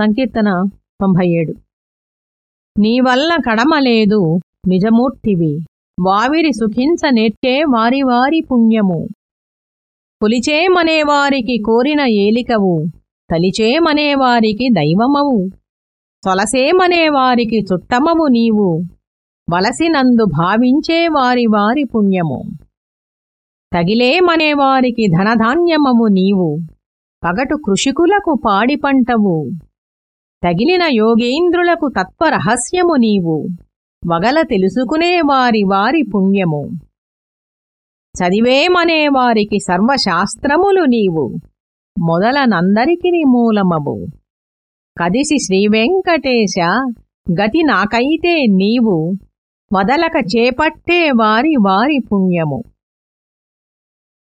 సంకీర్తన తొంభై ఏడు నీవల్ల కడమలేదు నిజమూర్తివి. వావిరి సుఖించ నేర్చే వారి వారి పుణ్యము. పులిచేమనేవారికి కోరిన ఏలికవు. తలిచేమనేవారికి దైవమవు. తొలసేమనేవారికి చుట్టమవు నీవు. వలసినందు భావించే వారి వారి పుణ్యము. తగిలేమనేవారికి ధనధాన్యమవు నీవు. పగటు కృషికులకు పాడి పంటవు. తగిలిన యోగేంద్రులకు తత్వరహస్యము నీవు. వగల తెలుసుకునే వారి వారి పుణ్యము. చదివేమనే వారికి సర్వశాస్త్రములు నీవు. మొదలనందరికిని మూలమవు. కదిసి శ్రీవెంకటేశ గతి నాకైతే నీవు. వదలక చేపట్టే వారి వారి పుణ్యము.